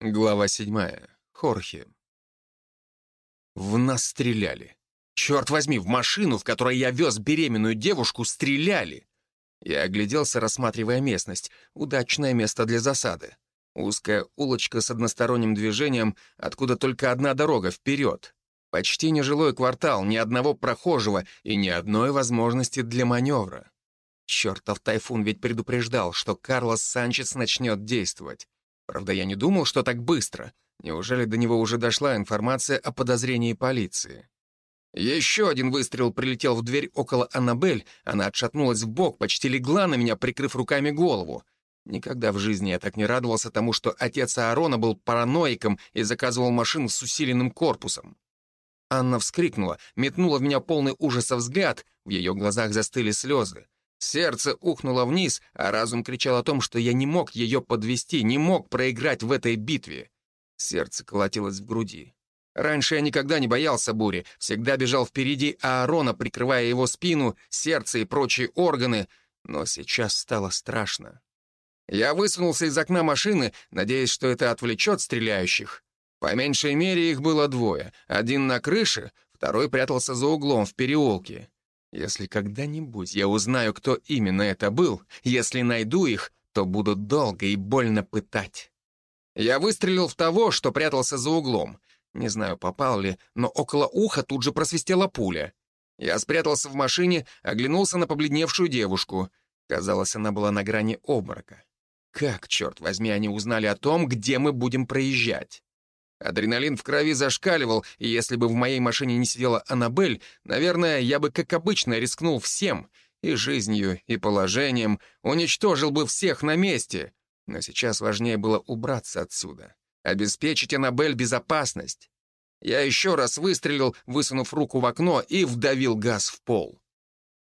Глава седьмая. Хорхе. В нас стреляли. Черт возьми, в машину, в которой я вез беременную девушку, стреляли. Я огляделся, рассматривая местность. Удачное место для засады. Узкая улочка с односторонним движением, откуда только одна дорога вперед. Почти нежилой квартал, ни одного прохожего и ни одной возможности для маневра. Чертов тайфун ведь предупреждал, что Карлос Санчес начнет действовать. Правда, я не думал, что так быстро. Неужели до него уже дошла информация о подозрении полиции? Еще один выстрел прилетел в дверь около Аннабель, она отшатнулась в бок, почти легла на меня, прикрыв руками голову. Никогда в жизни я так не радовался тому, что отец Аарона был параноиком и заказывал машину с усиленным корпусом. Анна вскрикнула, метнула в меня полный ужаса взгляд, в ее глазах застыли слезы. Сердце ухнуло вниз, а разум кричал о том, что я не мог ее подвести, не мог проиграть в этой битве. Сердце колотилось в груди. Раньше я никогда не боялся бури, всегда бежал впереди Аарона, прикрывая его спину, сердце и прочие органы, но сейчас стало страшно. Я высунулся из окна машины, надеясь, что это отвлечет стреляющих. По меньшей мере их было двое. Один на крыше, второй прятался за углом в переулке. Если когда-нибудь я узнаю, кто именно это был, если найду их, то буду долго и больно пытать. Я выстрелил в того, что прятался за углом. Не знаю, попал ли, но около уха тут же просвистела пуля. Я спрятался в машине, оглянулся на побледневшую девушку. Казалось, она была на грани обморока. Как, черт возьми, они узнали о том, где мы будем проезжать? Адреналин в крови зашкаливал, и если бы в моей машине не сидела Аннабель, наверное, я бы, как обычно, рискнул всем, и жизнью, и положением, уничтожил бы всех на месте. Но сейчас важнее было убраться отсюда, обеспечить Аннабель безопасность. Я еще раз выстрелил, высунув руку в окно, и вдавил газ в пол.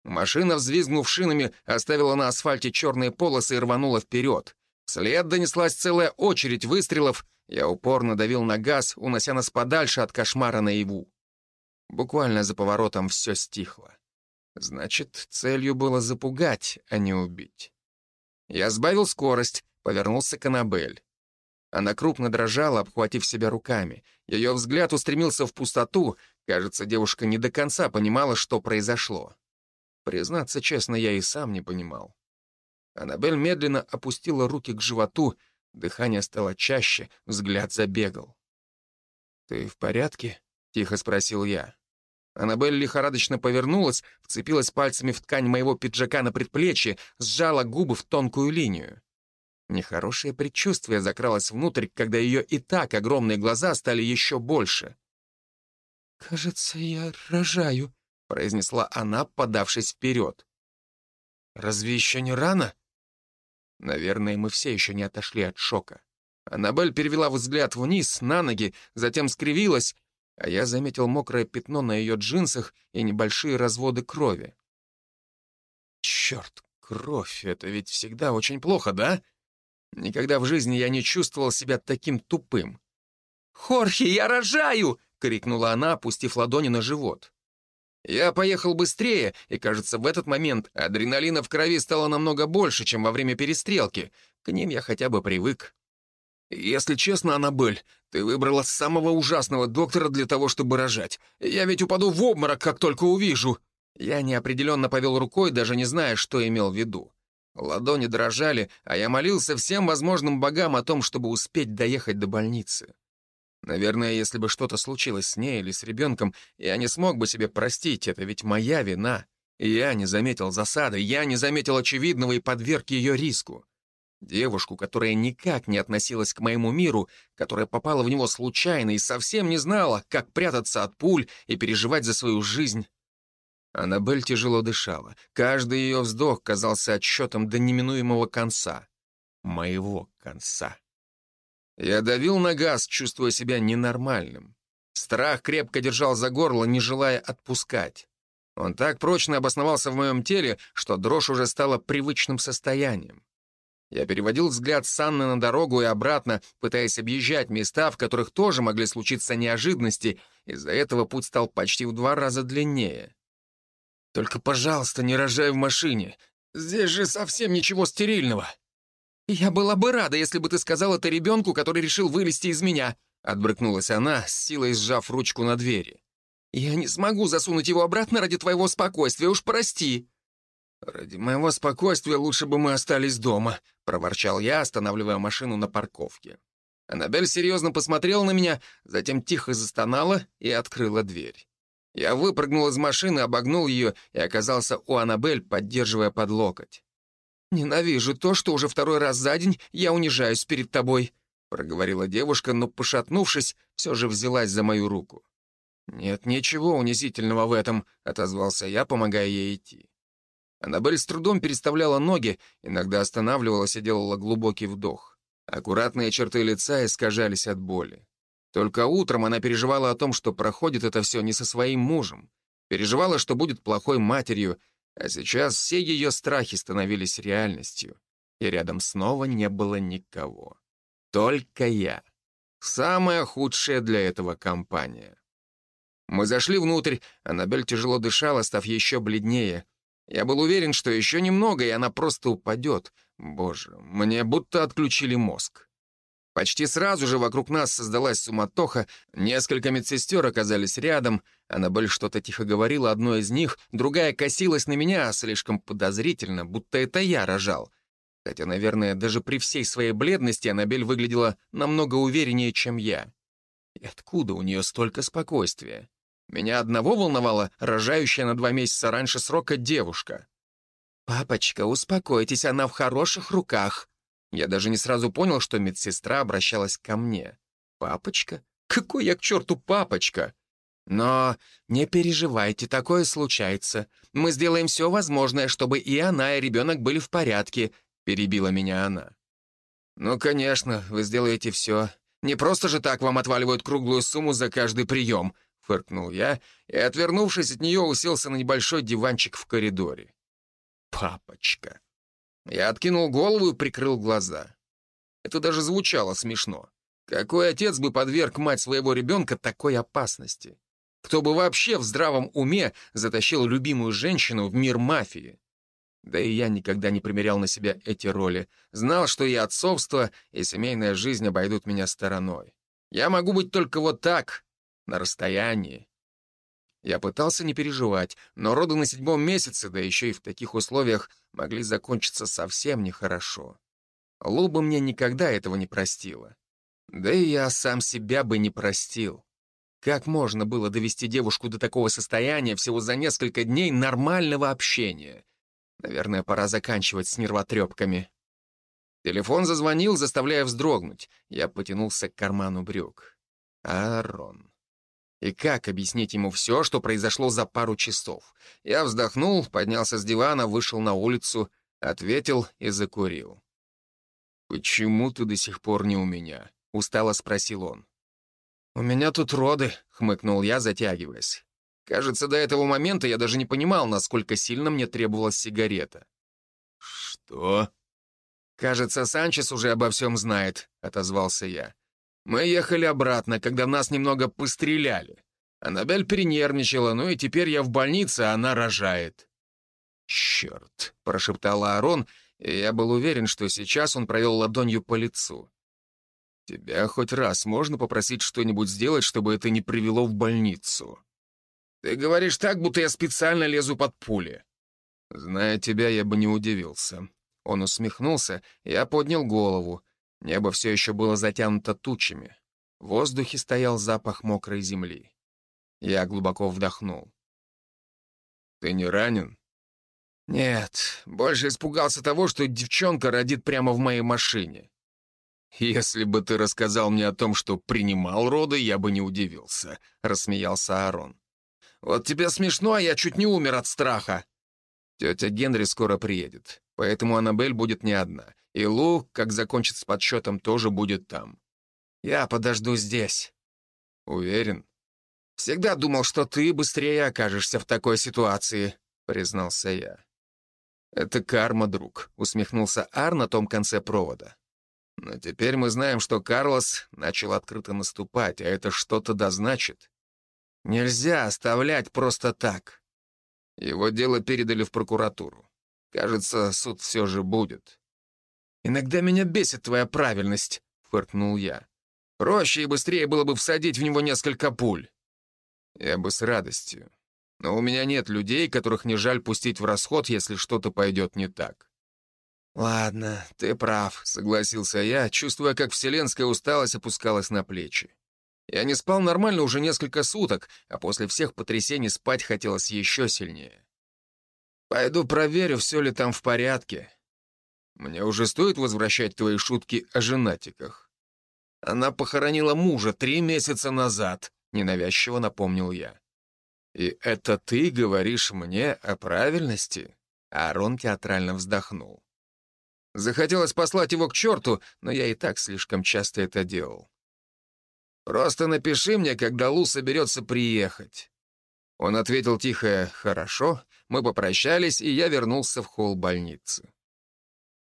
Машина, взвизгнув шинами, оставила на асфальте черные полосы и рванула вперед. Вслед донеслась целая очередь выстрелов, я упорно давил на газ, унося нас подальше от кошмара наяву. Буквально за поворотом все стихло. Значит, целью было запугать, а не убить. Я сбавил скорость, повернулся к Аннабель. Она крупно дрожала, обхватив себя руками. Ее взгляд устремился в пустоту. Кажется, девушка не до конца понимала, что произошло. Признаться честно, я и сам не понимал. Аннабель медленно опустила руки к животу, дыхание стало чаще, взгляд забегал. «Ты в порядке?» — тихо спросил я. Аннабель лихорадочно повернулась, вцепилась пальцами в ткань моего пиджака на предплечье, сжала губы в тонкую линию. Нехорошее предчувствие закралось внутрь, когда ее и так огромные глаза стали еще больше. «Кажется, я рожаю», — произнесла она, подавшись вперед. «Разве еще не рано?» Наверное, мы все еще не отошли от шока. Аннабель перевела взгляд вниз, на ноги, затем скривилась, а я заметил мокрое пятно на ее джинсах и небольшие разводы крови. Черт, кровь — это ведь всегда очень плохо, да? Никогда в жизни я не чувствовал себя таким тупым. «Хорхе, я рожаю!» — крикнула она, опустив ладони на живот. Я поехал быстрее, и, кажется, в этот момент адреналина в крови стало намного больше, чем во время перестрелки. К ним я хотя бы привык. «Если честно, Аннабель, ты выбрала самого ужасного доктора для того, чтобы рожать. Я ведь упаду в обморок, как только увижу». Я неопределенно повел рукой, даже не зная, что имел в виду. Ладони дрожали, а я молился всем возможным богам о том, чтобы успеть доехать до больницы. Наверное, если бы что-то случилось с ней или с ребенком, я не смог бы себе простить, это ведь моя вина. Я не заметил засады, я не заметил очевидного и подверг ее риску. Девушку, которая никак не относилась к моему миру, которая попала в него случайно и совсем не знала, как прятаться от пуль и переживать за свою жизнь. Аннабель тяжело дышала. Каждый ее вздох казался отсчетом до неминуемого конца. Моего конца. Я давил на газ, чувствуя себя ненормальным. Страх крепко держал за горло, не желая отпускать. Он так прочно обосновался в моем теле, что дрожь уже стала привычным состоянием. Я переводил взгляд с Анны на дорогу и обратно, пытаясь объезжать места, в которых тоже могли случиться неожиданности, из-за этого путь стал почти в два раза длиннее. «Только, пожалуйста, не рожай в машине. Здесь же совсем ничего стерильного. «Я была бы рада, если бы ты сказал это ребенку, который решил вылезти из меня», отбрыкнулась она, с силой сжав ручку на двери. «Я не смогу засунуть его обратно ради твоего спокойствия, уж прости». «Ради моего спокойствия лучше бы мы остались дома», — проворчал я, останавливая машину на парковке. Аннабель серьезно посмотрела на меня, затем тихо застонала и открыла дверь. Я выпрыгнул из машины, обогнул ее и оказался у Аннабель, поддерживая под локоть. «Ненавижу то, что уже второй раз за день я унижаюсь перед тобой», проговорила девушка, но, пошатнувшись, все же взялась за мою руку. «Нет ничего унизительного в этом», — отозвался я, помогая ей идти. Аннабель с трудом переставляла ноги, иногда останавливалась и делала глубокий вдох. Аккуратные черты лица искажались от боли. Только утром она переживала о том, что проходит это все не со своим мужем. Переживала, что будет плохой матерью, а сейчас все ее страхи становились реальностью. И рядом снова не было никого. Только я. Самая худшая для этого компания. Мы зашли внутрь, Аннабель тяжело дышала, став еще бледнее. Я был уверен, что еще немного, и она просто упадет. Боже, мне будто отключили мозг. Почти сразу же вокруг нас создалась суматоха, несколько медсестер оказались рядом, Аннабель что-то тихо говорила одной из них, другая косилась на меня слишком подозрительно, будто это я рожал. Хотя, наверное, даже при всей своей бледности Аннабель выглядела намного увереннее, чем я. И откуда у нее столько спокойствия? Меня одного волновала рожающая на два месяца раньше срока девушка. «Папочка, успокойтесь, она в хороших руках», я даже не сразу понял, что медсестра обращалась ко мне. «Папочка? Какой я к черту папочка?» «Но не переживайте, такое случается. Мы сделаем все возможное, чтобы и она, и ребенок были в порядке», — перебила меня она. «Ну, конечно, вы сделаете все. Не просто же так вам отваливают круглую сумму за каждый прием», — фыркнул я и, отвернувшись от нее, уселся на небольшой диванчик в коридоре. «Папочка». Я откинул голову и прикрыл глаза. Это даже звучало смешно. Какой отец бы подверг мать своего ребенка такой опасности? Кто бы вообще в здравом уме затащил любимую женщину в мир мафии? Да и я никогда не примерял на себя эти роли. Знал, что и отцовство, и семейная жизнь обойдут меня стороной. Я могу быть только вот так, на расстоянии. Я пытался не переживать, но роды на седьмом месяце, да еще и в таких условиях, могли закончиться совсем нехорошо. Луба мне никогда этого не простила. Да и я сам себя бы не простил. Как можно было довести девушку до такого состояния всего за несколько дней нормального общения? Наверное, пора заканчивать с нервотрепками. Телефон зазвонил, заставляя вздрогнуть. Я потянулся к карману брюк. Аарон. И как объяснить ему все, что произошло за пару часов? Я вздохнул, поднялся с дивана, вышел на улицу, ответил и закурил. «Почему ты до сих пор не у меня?» — устало спросил он. «У меня тут роды», — хмыкнул я, затягиваясь. Кажется, до этого момента я даже не понимал, насколько сильно мне требовалась сигарета. «Что?» «Кажется, Санчес уже обо всем знает», — отозвался я. Мы ехали обратно, когда нас немного постреляли. Аннабель перенервничала, ну и теперь я в больнице, а она рожает. «Черт!» — прошептал Аарон, и я был уверен, что сейчас он провел ладонью по лицу. «Тебя хоть раз можно попросить что-нибудь сделать, чтобы это не привело в больницу?» «Ты говоришь так, будто я специально лезу под пули». «Зная тебя, я бы не удивился». Он усмехнулся, я поднял голову. Небо все еще было затянуто тучами. В воздухе стоял запах мокрой земли. Я глубоко вдохнул. «Ты не ранен?» «Нет, больше испугался того, что девчонка родит прямо в моей машине. Если бы ты рассказал мне о том, что принимал роды, я бы не удивился», — рассмеялся Аарон. «Вот тебе смешно, а я чуть не умер от страха». Тетя Генри скоро приедет, поэтому Аннабель будет не одна. И Лу, как закончит с подсчетом, тоже будет там. Я подожду здесь. Уверен? Всегда думал, что ты быстрее окажешься в такой ситуации, признался я. Это карма, друг, усмехнулся Ар на том конце провода. Но теперь мы знаем, что Карлос начал открыто наступать, а это что-то да значит. Нельзя оставлять просто так. Его дело передали в прокуратуру. Кажется, суд все же будет. «Иногда меня бесит твоя правильность», — фыркнул я. «Проще и быстрее было бы всадить в него несколько пуль». Я бы с радостью. Но у меня нет людей, которых не жаль пустить в расход, если что-то пойдет не так. «Ладно, ты прав», — согласился я, чувствуя, как вселенская усталость опускалась на плечи. Я не спал нормально уже несколько суток, а после всех потрясений спать хотелось еще сильнее. Пойду проверю, все ли там в порядке. Мне уже стоит возвращать твои шутки о женатиках. Она похоронила мужа три месяца назад, ненавязчиво напомнил я. И это ты говоришь мне о правильности? Арон театрально вздохнул. Захотелось послать его к черту, но я и так слишком часто это делал. Просто напиши мне, когда Лу соберется приехать». Он ответил тихо «Хорошо», мы попрощались, и я вернулся в холл больницы.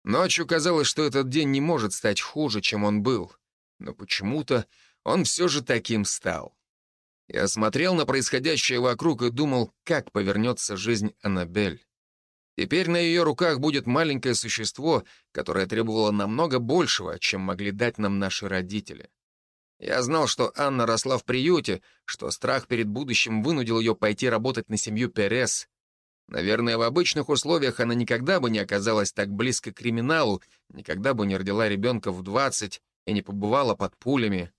Ночью казалось, что этот день не может стать хуже, чем он был, но почему-то он все же таким стал. Я смотрел на происходящее вокруг и думал, как повернется жизнь Аннабель. Теперь на ее руках будет маленькое существо, которое требовало намного большего, чем могли дать нам наши родители. Я знал, что Анна росла в приюте, что страх перед будущим вынудил ее пойти работать на семью Перес. Наверное, в обычных условиях она никогда бы не оказалась так близко к криминалу, никогда бы не родила ребенка в 20 и не побывала под пулями.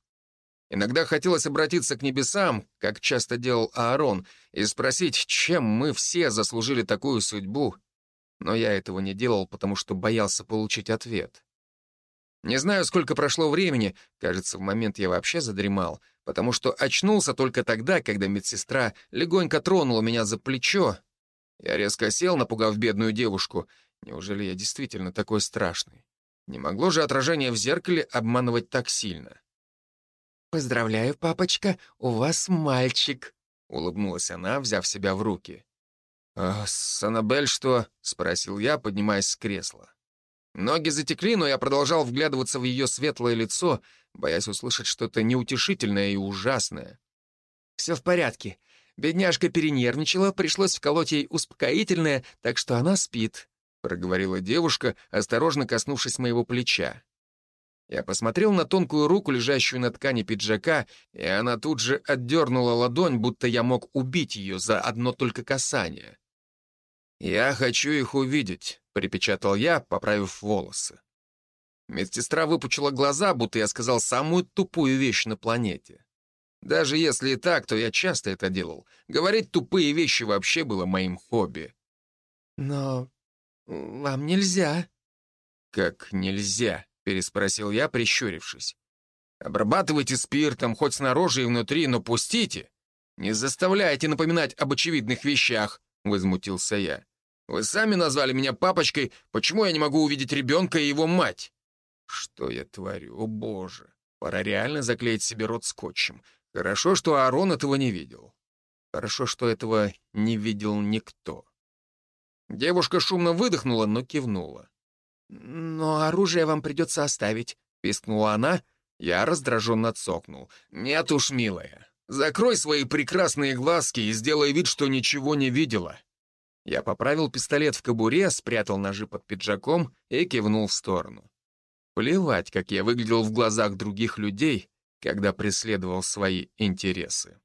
Иногда хотелось обратиться к небесам, как часто делал Аарон, и спросить, чем мы все заслужили такую судьбу. Но я этого не делал, потому что боялся получить ответ. Не знаю, сколько прошло времени, кажется, в момент я вообще задремал, потому что очнулся только тогда, когда медсестра легонько тронула меня за плечо. Я резко сел, напугав бедную девушку. Неужели я действительно такой страшный? Не могло же отражение в зеркале обманывать так сильно. «Поздравляю, папочка, у вас мальчик», — улыбнулась она, взяв себя в руки. «А с Аннабель что?» — спросил я, поднимаясь с кресла. Ноги затекли, но я продолжал вглядываться в ее светлое лицо, боясь услышать что-то неутешительное и ужасное. «Все в порядке. Бедняжка перенервничала, пришлось вколоть ей успокоительное, так что она спит», — проговорила девушка, осторожно коснувшись моего плеча. Я посмотрел на тонкую руку, лежащую на ткани пиджака, и она тут же отдернула ладонь, будто я мог убить ее за одно только касание. «Я хочу их увидеть», — припечатал я, поправив волосы. Медсестра выпучила глаза, будто я сказал самую тупую вещь на планете. Даже если и так, то я часто это делал. Говорить тупые вещи вообще было моим хобби. «Но вам нельзя». «Как нельзя?» — переспросил я, прищурившись. «Обрабатывайте спиртом, хоть снаружи и внутри, но пустите. Не заставляйте напоминать об очевидных вещах», — возмутился я. Вы сами назвали меня папочкой, почему я не могу увидеть ребенка и его мать? Что я творю, о боже. Пора реально заклеить себе рот скотчем. Хорошо, что Аарон этого не видел. Хорошо, что этого не видел никто. Девушка шумно выдохнула, но кивнула. «Но оружие вам придется оставить», — пискнула она. Я раздраженно цокнул. «Нет уж, милая, закрой свои прекрасные глазки и сделай вид, что ничего не видела. Я поправил пистолет в кобуре, спрятал ножи под пиджаком и кивнул в сторону. Плевать, как я выглядел в глазах других людей, когда преследовал свои интересы.